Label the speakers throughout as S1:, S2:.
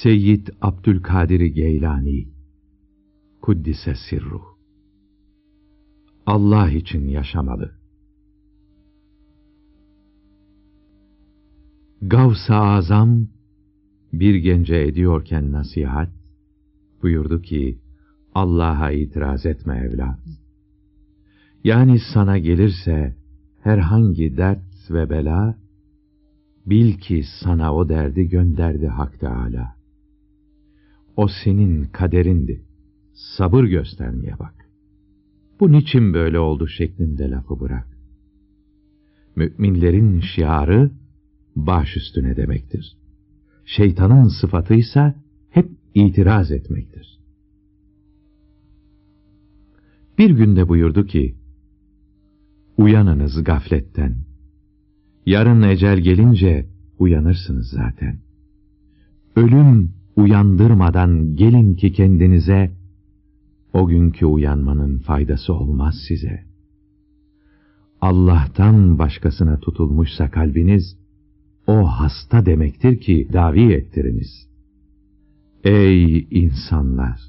S1: Seyyid Abdülkadir Geylani Kuddise Sirruh Allah için yaşamalı. Gavs-ı Azam bir gence ediyorken nasihat buyurdu ki Allah'a itiraz etme evlat. Yani sana gelirse herhangi dert ve bela bil ki sana o derdi gönderdi Hak Teâlâ. O senin kaderindi. Sabır göstermeye bak. Bu niçin böyle oldu şeklinde lafı bırak. Müminlerin şiarı baş üstüne demektir. Şeytanın sıfatıysa hep itiraz etmektir. Bir günde buyurdu ki, Uyanınız gafletten. Yarın ecel gelince uyanırsınız zaten. Ölüm uyandırmadan gelin ki kendinize, o günkü uyanmanın faydası olmaz size. Allah'tan başkasına tutulmuşsa kalbiniz, o hasta demektir ki davi ettiriniz. Ey insanlar!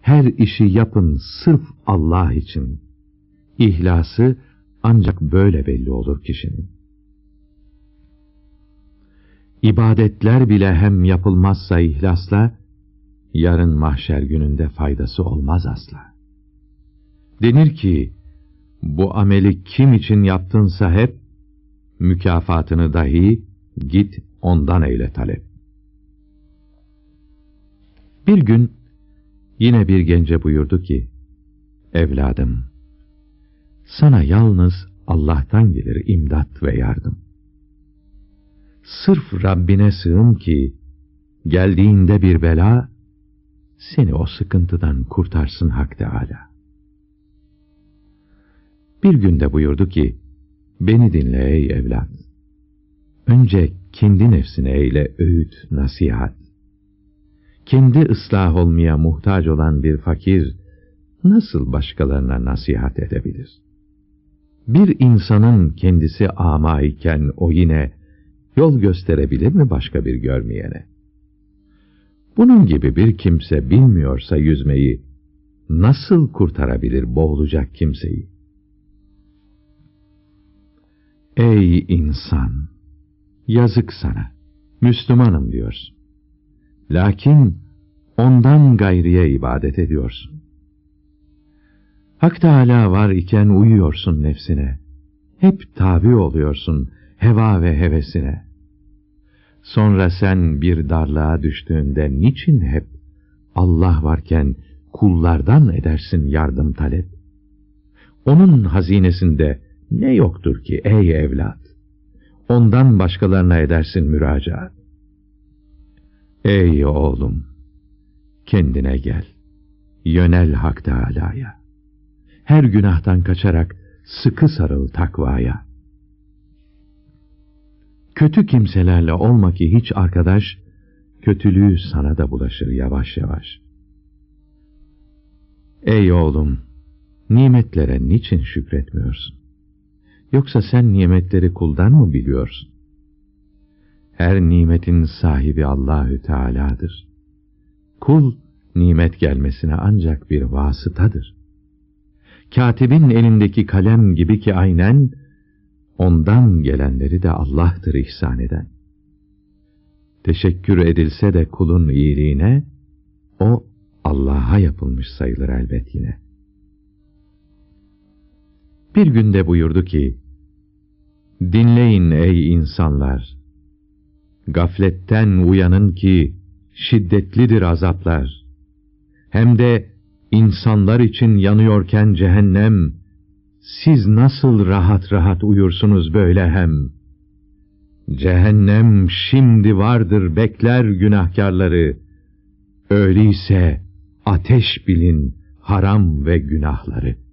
S1: Her işi yapın sırf Allah için. İhlası ancak böyle belli olur kişinin. İbadetler bile hem yapılmazsa ihlasla, yarın mahşer gününde faydası olmaz asla. Denir ki, bu ameli kim için yaptınsa hep, mükafatını dahi git ondan eyle talep. Bir gün yine bir gence buyurdu ki, Evladım, sana yalnız Allah'tan gelir imdat ve yardım. Sırf Rabbine sığın ki, geldiğinde bir bela, seni o sıkıntıdan kurtarsın Hak Teâlâ. Bir günde buyurdu ki, beni dinle ey evlat. Önce kendi nefsine eyle öğüt, nasihat. Kendi ıslah olmaya muhtaç olan bir fakir, nasıl başkalarına nasihat edebilir? Bir insanın kendisi ama iken o yine yol gösterebilir mi başka bir görmeyene? Bunun gibi bir kimse bilmiyorsa yüzmeyi, nasıl kurtarabilir boğulacak kimseyi? Ey insan! Yazık sana! Müslümanım diyorsun. Lakin ondan gayriye ibadet ediyorsun. Hak Teâlâ var iken uyuyorsun nefsine. Hep tabi oluyorsun heva ve hevesine. Sonra sen bir darlığa düştüğünde niçin hep Allah varken kullardan edersin yardım talep? Onun hazinesinde ne yoktur ki ey evlat? Ondan başkalarına edersin müracaat. Ey oğlum! Kendine gel. Yönel Hak Teâlâ'ya. Her günahtan kaçarak sıkı sarıl takvaya. Kötü kimselerle olma ki hiç arkadaş, kötülüğü sana da bulaşır yavaş yavaş. Ey oğlum! Nimetlere niçin şükretmiyorsun? Yoksa sen nimetleri kuldan mı biliyorsun? Her nimetin sahibi Allahü Teala'dır. Kul, nimet gelmesine ancak bir vasıtadır. Katibin elindeki kalem gibi ki aynen, ondan gelenleri de Allah'tır ihsan eden. Teşekkür edilse de kulun iyiliğine, o Allah'a yapılmış sayılır elbet yine. Bir günde buyurdu ki, Dinleyin ey insanlar! Gafletten uyanın ki, şiddetlidir azaplar. Hem de insanlar için yanıyorken cehennem, siz nasıl rahat rahat uyursunuz böyle hem? Cehennem şimdi vardır bekler günahkarları. Öyleyse ateş bilin haram ve günahları.''